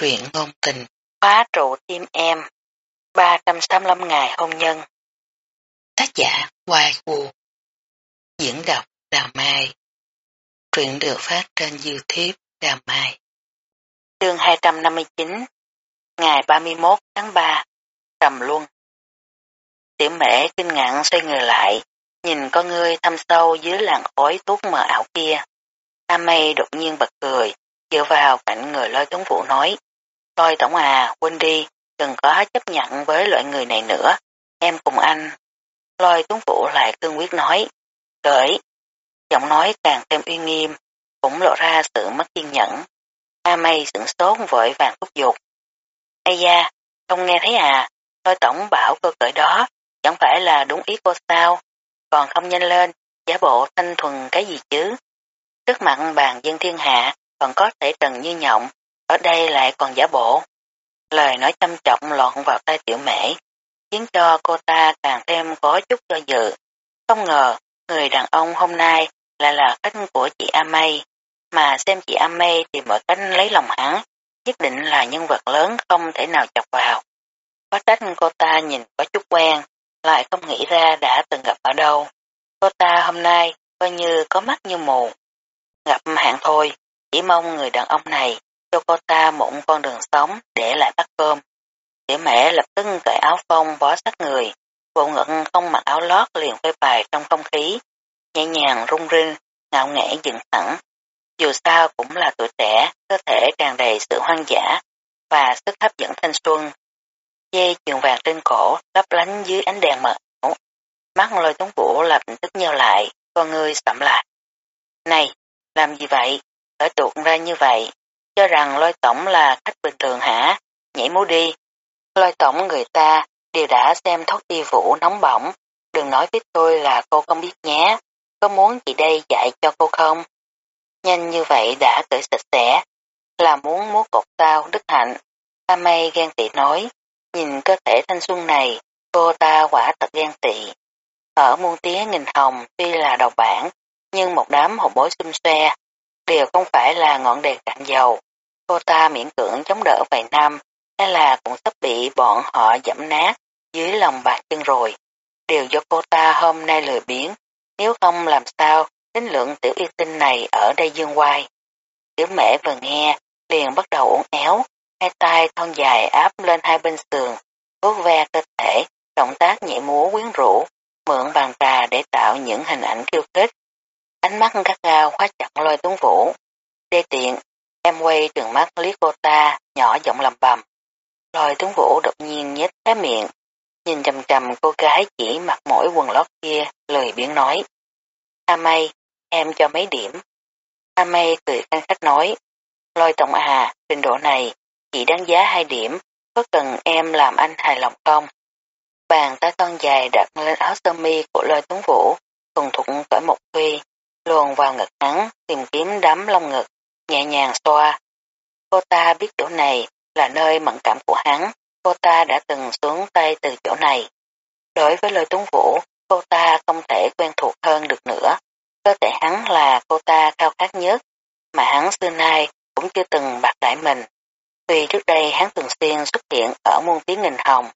Truyện ngôn tình, phá trụ tim em, 385 ngày hôn nhân. Tác giả Hoài Vũ Diễn đọc Đào Mai Truyện được phát trên Youtube Đào Mai Chương 259 Ngày 31 tháng 3 Trầm Luân Tiểu mễ kinh ngạc xoay người lại, nhìn con ngươi thăm sâu dưới làn khói thuốc mờ ảo kia. A mây đột nhiên bật cười, dựa vào cạnh người lôi tuấn vũ nói. Lôi tổng à, quên đi, đừng có chấp nhận với loại người này nữa, em cùng anh. Lôi tuấn vũ lại cương quyết nói. Cởi, giọng nói càng thêm uy nghiêm, cũng lộ ra sự mất kiên nhẫn. A mây sửng sốt vội vàng thúc giục. Ây da, không nghe thấy à, lôi tổng bảo cô cởi đó, chẳng phải là đúng ý cô sao, còn không nhanh lên, giả bộ thanh thuần cái gì chứ. Trước mặt bàn dân thiên hạ còn có thể trần như nhộng, ở đây lại còn giả bộ. Lời nói chăm trọng lọt vào tay tiểu mễ, khiến cho cô ta càng thêm có chút do dự. Không ngờ, người đàn ông hôm nay lại là khách của chị A mà xem chị A thì mọi cách lấy lòng hắn, nhất định là nhân vật lớn không thể nào chọc vào. Có trách cô ta nhìn có chút quen, lại không nghĩ ra đã từng gặp ở đâu. Cô ta hôm nay coi như có mắt như mù. Gặp hạn thôi, chỉ mong người đàn ông này cho cô ta một con đường sống để lại bắt cơm. Tiểu mẹ lập tức cởi áo phông bó sát người, bộ ngực không mặc áo lót liền phơi bài trong không khí, nhẹ nhàng rung rinh, ngạo nghễ dựng thẳng. Dù sao cũng là tuổi trẻ, cơ thể tràn đầy sự hoang dã và sức hấp dẫn thanh xuân. Dây chuyền vàng trên cổ lấp lánh dưới ánh đèn mờ ảo. Mắt lôi tuấn vũ lập tức nheo lại, con người sậm lại. Này, làm gì vậy? Khởi tuột ra như vậy, cho rằng lôi tổng là khách bình thường hả? Nhảy múa đi. Lôi tổng người ta đều đã xem thốt ti vũ nóng bỏng, đừng nói với tôi là cô không biết nhé, có muốn chị đây dạy cho cô không? Nhanh như vậy đã cởi sạch sẽ, là muốn múa cột tao đức hạnh. Ta mây ghen tị nói, nhìn cơ thể thanh xuân này, cô ta quả thật ghen tị. Ở muôn tía nghìn hồng tuy là đầu bản, nhưng một đám hồng bối xung xoe, đều không phải là ngọn đèn cạn dầu. Cô ta miễn cưỡng chống đỡ vài năm, hay là cũng sắp bị bọn họ dẫm nát dưới lòng bạc chân rồi. Điều do cô ta hôm nay lười biến, nếu không làm sao đến lượng tiểu y tinh này ở đây dương quay. Tiểu mẹ vừa nghe, liền bắt đầu uốn éo, hai tay thon dài áp lên hai bên sườn, vuốt ve cơ thể, động tác nhẹ múa quyến rũ, mượn bàn trà để tạo những hình ảnh khiêu khích. Ánh mắt gắt gao khóa chặt lôi tuấn vũ. Đê tiện, em quay trường mắt liếc cô ta, nhỏ giọng lầm bầm. Lôi tuấn vũ đột nhiên nhếch cái miệng, nhìn chầm chầm cô gái chỉ mặc mỗi quần lót kia, lời biến nói. A May, em cho mấy điểm. A May cười khanh khách nói. Lôi tổng à, trình độ này, chỉ đáng giá hai điểm, có cần em làm anh hài lòng không? Bàn tay con dài đặt lên áo sơ mi của lôi tuấn vũ, thuần thục cởi một khuy, luồn vào ngực hắn, tìm kiếm đám lông ngực, nhẹ nhàng xoa. Cô ta biết chỗ này là nơi mẫn cảm của hắn, cô ta đã từng xuống tay từ chỗ này. Đối với lôi tuấn vũ, cô ta không thể quen thuộc hơn được nữa. Cơ thể hắn là cô ta cao khát nhất, mà hắn xưa nay cũng chưa từng bạc đại mình. Tuy trước đây hắn thường xuyên xuất hiện ở muôn tiếng nghìn hồng,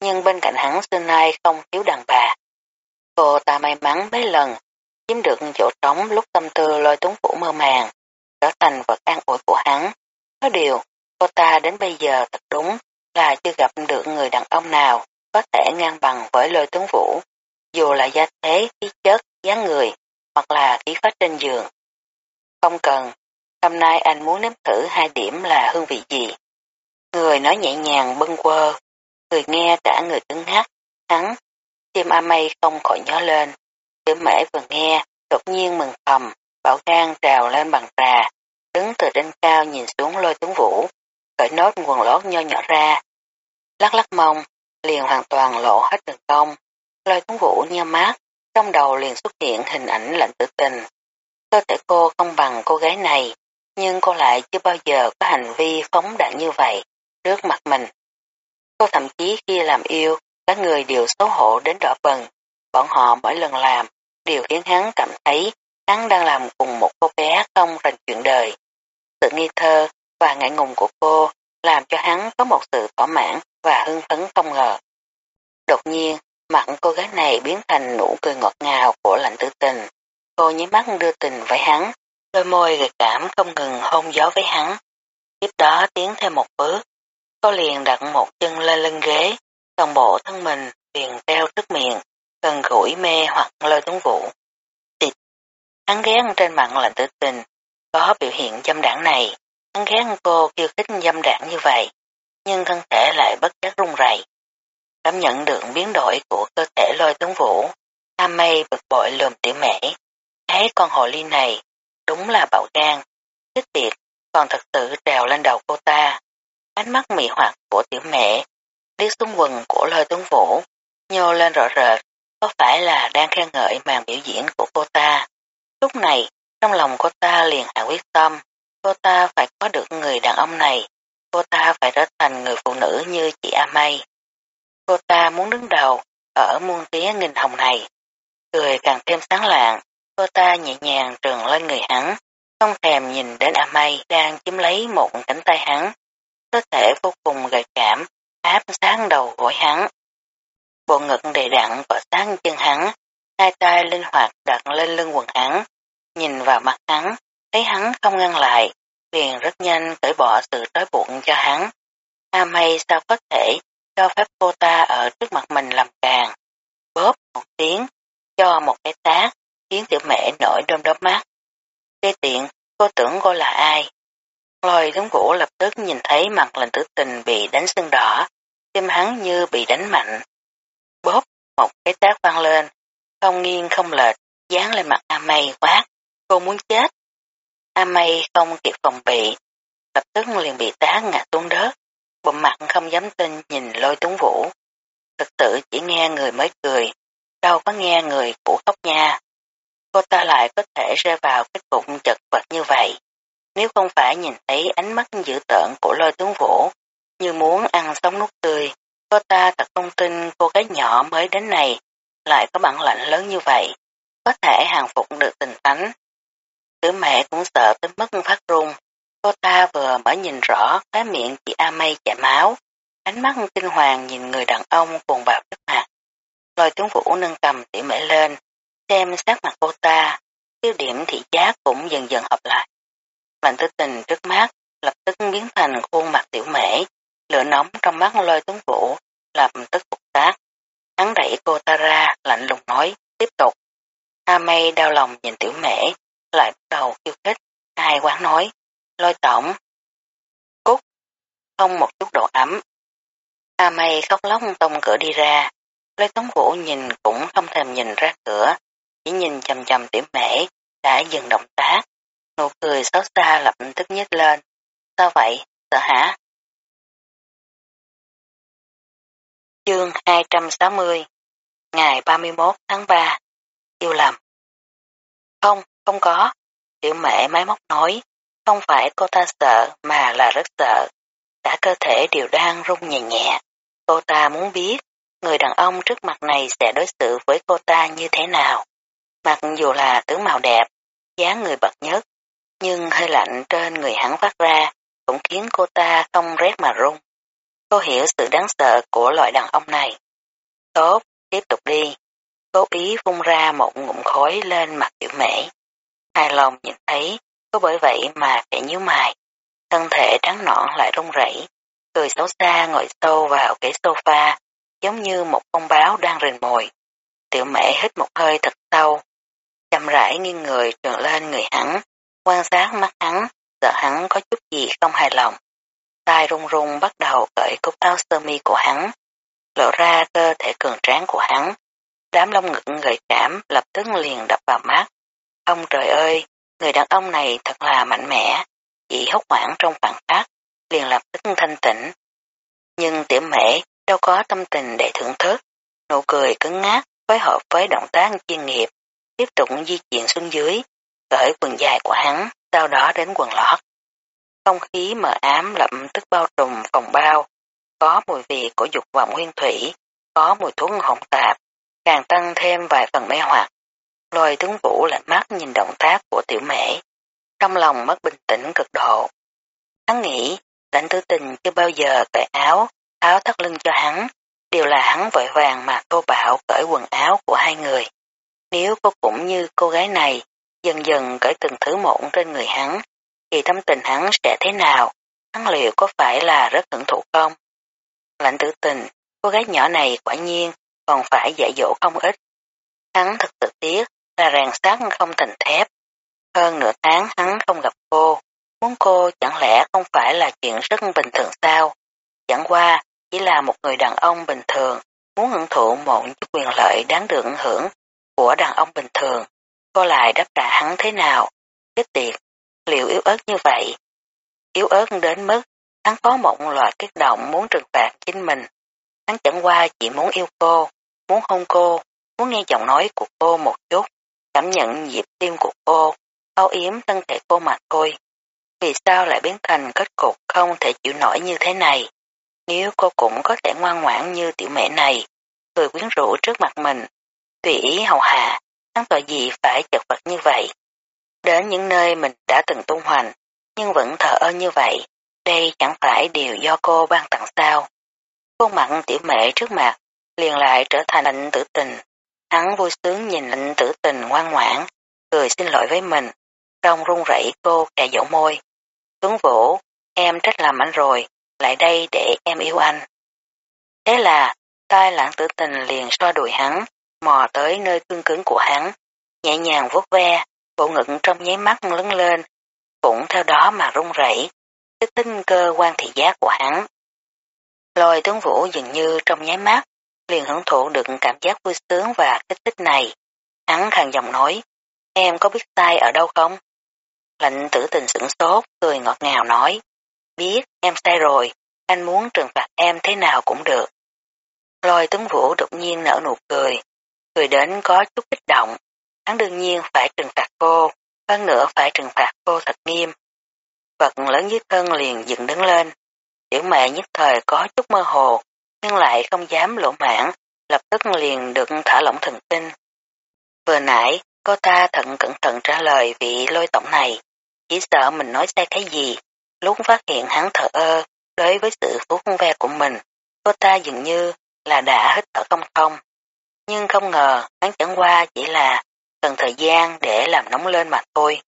nhưng bên cạnh hắn xưa nay không thiếu đàn bà. Cô ta may mắn mấy lần chiếm được chỗ trống lúc tâm tư lôi tuấn Vũ mơ màng, trở thành vật an ủi của hắn. Có điều, cô ta đến bây giờ thật đúng là chưa gặp được người đàn ông nào có thể ngang bằng với lôi tướng vũ, dù là gia thế, khí chất, dáng người, hoặc là khí phách trên giường. Không cần, hôm nay anh muốn nếm thử hai điểm là hương vị gì. Người nói nhẹ nhàng bâng quơ, người nghe cả người cứng hát. hắn, tim A Mây không khỏi nhó lên. Tiểu mễ vừa nghe, đột nhiên mừng thầm, bảo gan trào lên bằng trà, đứng từ trên cao nhìn xuống lôi tuấn vũ, cởi nốt quần lót nho nhỏ ra. Lắc lắc mông, liền hoàn toàn lộ hết đường công. Lôi tuấn vũ nheo mát, trong đầu liền xuất hiện hình ảnh lạnh tử tình. Cơ thể cô không bằng cô gái này, nhưng cô lại chưa bao giờ có hành vi phóng đạn như vậy trước mặt mình. Cô thậm chí khi làm yêu, các người đều xấu hổ đến đỏ bần. Bọn họ mỗi lần làm, đều khiến hắn cảm thấy hắn đang làm cùng một cô bé không rành chuyện đời. Sự nghi thơ và ngại ngùng của cô làm cho hắn có một sự thỏa mãn và hưng phấn không ngờ. Đột nhiên, mặt cô gái này biến thành nụ cười ngọt ngào của lạnh tử tình. Cô nhí mắt đưa tình với hắn, đôi môi gợi cảm không ngừng hôn gió với hắn. Tiếp đó tiến thêm một bước, cô liền đặt một chân lên lưng ghế, toàn bộ thân mình liền treo trước miệng, gần gũi mê hoặc lôi tuấn vũ. Hắn ghét trên mặt là tử tình, có biểu hiện dâm đảng này, hắn ghét cô kêu khích dâm đảng như vậy, nhưng thân thể lại bất giác run rẩy. Cảm nhận được biến đổi của cơ thể lôi tuấn vũ, A mây bực bội lườm tiểu mễ. Thấy con hồ ly này, đúng là bạo gan, thích tiệt, còn thật sự trèo lên đầu cô ta. Ánh mắt mị hoặc của tiểu mẹ, liếc xuống quần của lôi tuấn vũ, nhô lên rõ rệt, có phải là đang khen ngợi màn biểu diễn của cô ta. Lúc này, trong lòng cô ta liền hạ quyết tâm, cô ta phải có được người đàn ông này, cô ta phải trở thành người phụ nữ như chị A May. Cô ta muốn đứng đầu ở muôn tía nghìn hồng này. Cười càng thêm sáng lạng, cô ta nhẹ nhàng trườn lên người hắn, không thèm nhìn đến A May đang chiếm lấy một cánh tay hắn. Cơ thể vô cùng gợi cảm, áp sáng đầu gối hắn. Bộ ngực đầy đặn và sáng chân hắn, hai tay linh hoạt đặt lên lưng quần hắn, nhìn vào mặt hắn, thấy hắn không ngăn lại, liền rất nhanh cởi bỏ sự trói buộc cho hắn. A May sao có thể cho phép cô ta ở trước mặt mình làm càng. Bóp một tiếng, cho một cái tác, khiến tiểu mẹ nổi đom đóm mắt. Đê tiện, cô tưởng cô là ai? Lôi tướng vũ lập tức nhìn thấy mặt lành tử tình bị đánh sưng đỏ, tim hắn như bị đánh mạnh. Bóp, một cái tác vang lên, không nghiêng không lệch, dán lên mặt A Mây quát, cô muốn chết. A Mây không kịp phòng bị, lập tức liền bị tá ngã xuống đất, bụng mặt không dám tin nhìn lôi tuấn vũ. Thực sự chỉ nghe người mới cười, đâu có nghe người của khóc nha. Cô ta lại có thể rơi vào cái cụm chật vật như vậy. Nếu không phải nhìn thấy ánh mắt dữ tợn của lôi tuấn vũ, như muốn ăn sống nút tươi, cô ta thật không tin cô gái nhỏ mới đến này lại có bản lãnh lớn như vậy, có thể hàng phục được tình tánh. Tử mẹ cũng sợ tới mức phát run, cô ta vừa mới nhìn rõ cái miệng chị A Mây chảy máu, ánh mắt kinh hoàng nhìn người đàn ông cuồng bạo trước mặt. Lôi tướng vũ nâng cầm tỉ mễ lên, xem sát mặt cô ta, tiêu điểm thị giác cũng dần dần hợp lại. Lạnh tử tình trước mắt lập tức biến thành khuôn mặt tiểu mễ, lửa nóng trong mắt lôi tướng vũ, lập tức phục tác. Hắn đẩy cô ta ra, lạnh lùng nói, tiếp tục. A mây đau lòng nhìn tiểu mễ, lại bắt đầu khiêu khích, ai quán nói, lôi tổng. Cút, không một chút độ ấm. A mây khóc lóc tông cửa đi ra, lôi tống vũ nhìn cũng không thèm nhìn ra cửa, chỉ nhìn chầm chầm tiểu mễ, đã dừng động tác. Nụ cười xấu xa lập tức nhếch lên. Sao vậy, sợ hả? Chương 260 Ngày 31 tháng 3 Yêu lầm Không, không có. Tiểu mẹ máy móc nói, không phải cô ta sợ mà là rất sợ. Cả cơ thể đều đang rung nhẹ nhẹ. Cô ta muốn biết người đàn ông trước mặt này sẽ đối xử với cô ta như thế nào. Mặc dù là tướng màu đẹp, dáng người bậc nhất, nhưng hơi lạnh trên người hắn phát ra cũng khiến cô ta không rét mà run. Cô hiểu sự đáng sợ của loại đàn ông này. Tốt, tiếp tục đi. Cố ý phun ra một ngụm khói lên mặt tiểu mễ. Hài lòng nhìn thấy, có bởi vậy mà kẻ nhíu mày. Thân thể trắng nõn lại run rẩy, cười xấu xa ngồi sâu vào cái sofa, giống như một con báo đang rình mồi. Tiểu mẹ hít một hơi thật sâu, chậm rãi nghiêng người trường lên người hắn, quan sát mắt hắn, sợ hắn có chút gì không hài lòng tay run run bắt đầu cởi cúc áo sơ mi của hắn, lộ ra cơ thể cường tráng của hắn. Đám lông ngực gợi cảm lập tức liền đập vào mắt. Ông trời ơi, người đàn ông này thật là mạnh mẽ, chỉ hốc hoảng trong phản khắc, liền lập tức thanh tĩnh. Nhưng tiểu mẹ đâu có tâm tình để thưởng thức, nụ cười cứng ngát phối hợp với động tác chuyên nghiệp, tiếp tục di chuyển xuống dưới, cởi quần dài của hắn, sau đó đến quần lót. Không khí mờ ám lập tức bao trùm phòng bao, có mùi vị của dục vọng nguyên thủy, có mùi thuốc hỗn tạp, càng tăng thêm vài phần mê hoặc. Lôi tướng vũ lạnh mắt nhìn động tác của tiểu mễ, trong lòng mất bình tĩnh cực độ. Hắn nghĩ, lãnh tử tình chưa bao giờ cởi áo, áo thắt lưng cho hắn, đều là hắn vội vàng mà thô bạo cởi quần áo của hai người. Nếu cô cũng như cô gái này, dần dần cởi từng thứ mộn trên người hắn, thì tâm tình hắn sẽ thế nào? Hắn liệu có phải là rất hưởng thụ không? Lãnh tử tình, cô gái nhỏ này quả nhiên còn phải dạy dỗ không ít. Hắn thật tự tiếc là ràng sát không thành thép. Hơn nửa tháng hắn không gặp cô, muốn cô chẳng lẽ không phải là chuyện rất bình thường sao? Chẳng qua chỉ là một người đàn ông bình thường, muốn hưởng thụ một chút quyền lợi đáng được hưởng của đàn ông bình thường, cô lại đáp trả hắn thế nào? Chết tiệt, liệu yếu ớt như vậy? Yếu ớt đến mức hắn có một loại kích động muốn trừng phạt chính mình. Hắn chẳng qua chỉ muốn yêu cô, muốn hôn cô, muốn nghe giọng nói của cô một chút, cảm nhận nhịp tim của cô, âu yếm thân thể cô mà thôi. Vì sao lại biến thành kết cục không thể chịu nổi như thế này? Nếu cô cũng có thể ngoan ngoãn như tiểu mẹ này, cười quyến rũ trước mặt mình, tùy ý hầu hạ, hắn tội gì phải chật vật như vậy. Đến những nơi mình đã từng tung hoành, nhưng vẫn thờ ơ như vậy, đây chẳng phải điều do cô ban tặng sao. Khuôn mặt tiểu mẹ trước mặt, liền lại trở thành lệnh tử tình. Hắn vui sướng nhìn lệnh tử tình ngoan ngoãn, cười xin lỗi với mình. Trong run rẩy cô kè dỗ môi. Tuấn Vũ, em trách làm anh rồi, lại đây để em yêu anh. Thế là, tai lãng tử tình liền so đùi hắn, mò tới nơi cương cứng của hắn, nhẹ nhàng vuốt ve, bộ ngực trong nháy mắt lớn lên, cũng theo đó mà run rẩy, kích thích cơ quan thị giác của hắn. Lôi tướng vũ dường như trong nháy mắt, liền hưởng thụ được cảm giác vui sướng và kích thích này. Hắn khàn giọng nói, em có biết sai ở đâu không? Lệnh tử tình sửng sốt, cười ngọt ngào nói, biết em sai rồi, anh muốn trừng phạt em thế nào cũng được. Lôi tướng vũ đột nhiên nở nụ cười, cười đến có chút kích động, hắn đương nhiên phải trừng phạt cô, hơn nữa phải trừng phạt cô thật nghiêm. Vật lớn dưới thân liền dựng đứng lên, tiểu mẹ nhất thời có chút mơ hồ, nhưng lại không dám lỗ mãn, lập tức liền được thả lỏng thần kinh. Vừa nãy, cô ta thận cẩn thận trả lời vị lôi tổng này, chỉ sợ mình nói sai cái gì, lúc phát hiện hắn thở ơ, đối với sự phú ve của mình, cô ta dường như là đã hít thở không thông. Nhưng không ngờ, hắn chẳng qua chỉ là cần thời gian để làm nóng lên mà thôi.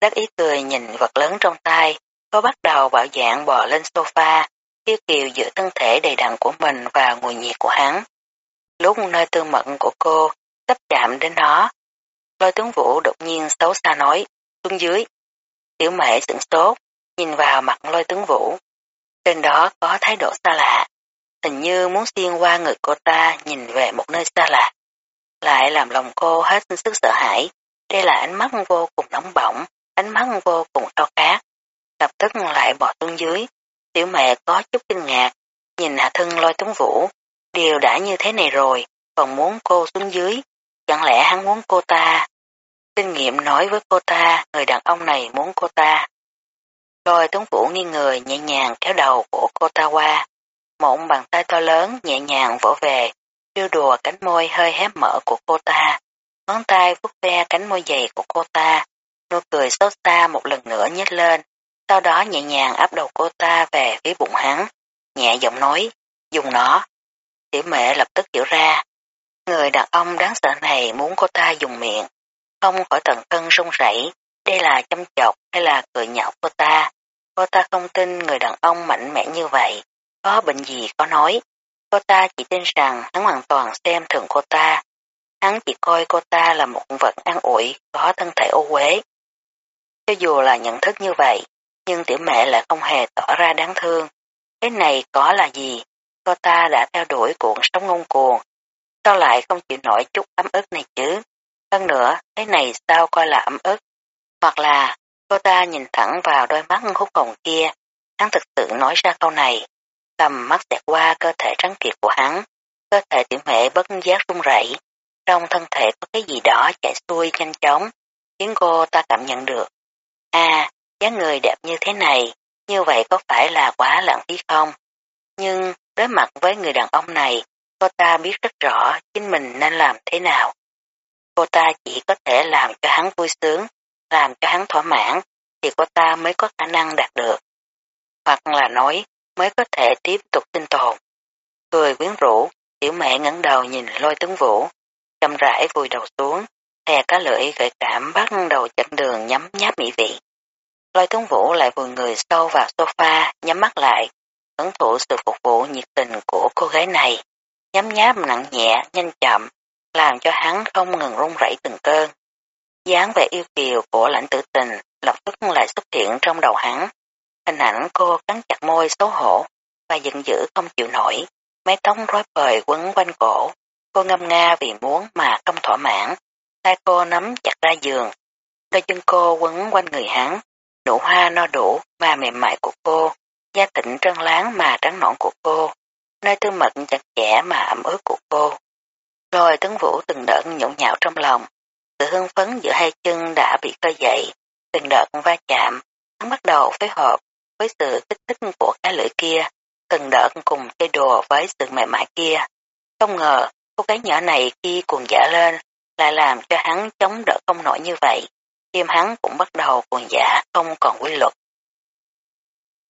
Đắc ý cười nhìn vật lớn trong tay, có bắt đầu bạo dạng bò lên sofa, tiêu kiều giữa thân thể đầy đặn của mình và mùi nhiệt của hắn. Lúc nơi tư mận của cô sắp chạm đến nó, lôi tướng vũ đột nhiên xấu xa nói, xuống dưới. Tiểu mẹ sửng sốt, nhìn vào mặt lôi tướng vũ. Trên đó có thái độ xa lạ, hình như muốn xuyên qua người cô ta nhìn về một nơi xa lạ. Lại làm lòng cô hết sức sợ hãi, đây là ánh mắt vô cùng nóng bỏng, ánh mắt vô cùng khao khát. Lập tức lại bỏ xuống dưới, tiểu mẹ có chút kinh ngạc, nhìn hạ thân lôi tuấn vũ, điều đã như thế này rồi, còn muốn cô xuống dưới, chẳng lẽ hắn muốn cô ta? Kinh nghiệm nói với cô ta, người đàn ông này muốn cô ta. Lôi tuấn vũ nghiêng người nhẹ nhàng kéo đầu của cô ta qua, một bàn tay to lớn nhẹ nhàng vỗ về, trêu đùa cánh môi hơi hé mở của cô ta, ngón tay vuốt ve cánh môi dày của cô ta, nụ cười xót xa một lần nữa nhếch lên, sau đó nhẹ nhàng áp đầu cô ta về phía bụng hắn, nhẹ giọng nói, dùng nó. Tiểu mẹ lập tức hiểu ra, người đàn ông đáng sợ này muốn cô ta dùng miệng, không khỏi tận thân run rẩy, đây là chăm chọc hay là cười nhạo cô ta. Cô ta không tin người đàn ông mạnh mẽ như vậy, có bệnh gì có nói. Cô ta chỉ tin rằng hắn hoàn toàn xem thường cô ta. Hắn chỉ coi cô ta là một vật ăn ủi, có thân thể ô uế. Cho dù là nhận thức như vậy, nhưng tiểu mẹ lại không hề tỏ ra đáng thương. Cái này có là gì? Cô ta đã theo đuổi cuộn sống ngông cuồng. Sao lại không chịu nổi chút ấm ức này chứ? Hơn nữa, cái này sao coi là ấm ức? Hoặc là, cô ta nhìn thẳng vào đôi mắt hút hồng kia, hắn thực sự nói ra câu này. Tầm mắt xẹt qua cơ thể trắng kiệt của hắn, cơ thể tiểu mẹ bất giác run rẩy, trong thân thể có cái gì đó chạy xuôi nhanh chóng, khiến cô ta cảm nhận được. À, dáng người đẹp như thế này, như vậy có phải là quá lãng phí không? Nhưng đối mặt với người đàn ông này, cô ta biết rất rõ chính mình nên làm thế nào. Cô ta chỉ có thể làm cho hắn vui sướng, làm cho hắn thỏa mãn, thì cô ta mới có khả năng đạt được. Hoặc là nói mới có thể tiếp tục sinh tồn. Cười quyến rũ, tiểu mẹ ngẩng đầu nhìn lôi tướng vũ, chậm rãi vùi đầu xuống, thè cá lưỡi gợi cảm bắt đầu chặn đường nhắm nháp mỹ vị. Lôi tướng vũ lại vùi người sâu vào sofa, nhắm mắt lại, hưởng thụ sự phục vụ nhiệt tình của cô gái này, nhắm nháp nặng nhẹ, nhanh chậm, làm cho hắn không ngừng run rẩy từng cơn. dáng vẻ yêu kiều của lãnh tử tình lập tức lại xuất hiện trong đầu hắn. Hình ảnh cô cắn chặt môi xấu hổ và giận dữ không chịu nổi, mái tóc rối bời quấn quanh cổ. Cô ngâm nga vì muốn mà không thỏa mãn, tay cô nắm chặt ra giường. Đôi chân cô quấn quanh người hắn, nụ hoa no đủ mà mềm mại của cô, da tịnh trơn láng mà trắng nõn của cô, nơi tư mật chặt chẽ mà ẩm ướt của cô. Rồi tấn vũ từng đợt nhộn nhạo trong lòng, sự hưng phấn giữa hai chân đã bị khơi dậy, từng đợt va chạm, hắn bắt đầu phối hợp với sự kích thích của cái lưỡi kia, từng đợt cùng chơi đùa với sự mềm mại kia. Không ngờ, cô gái nhỏ này khi cuồng giả lên, lại làm cho hắn chống đỡ không nổi như vậy. Tim hắn cũng bắt đầu cuồng giả không còn quy luật.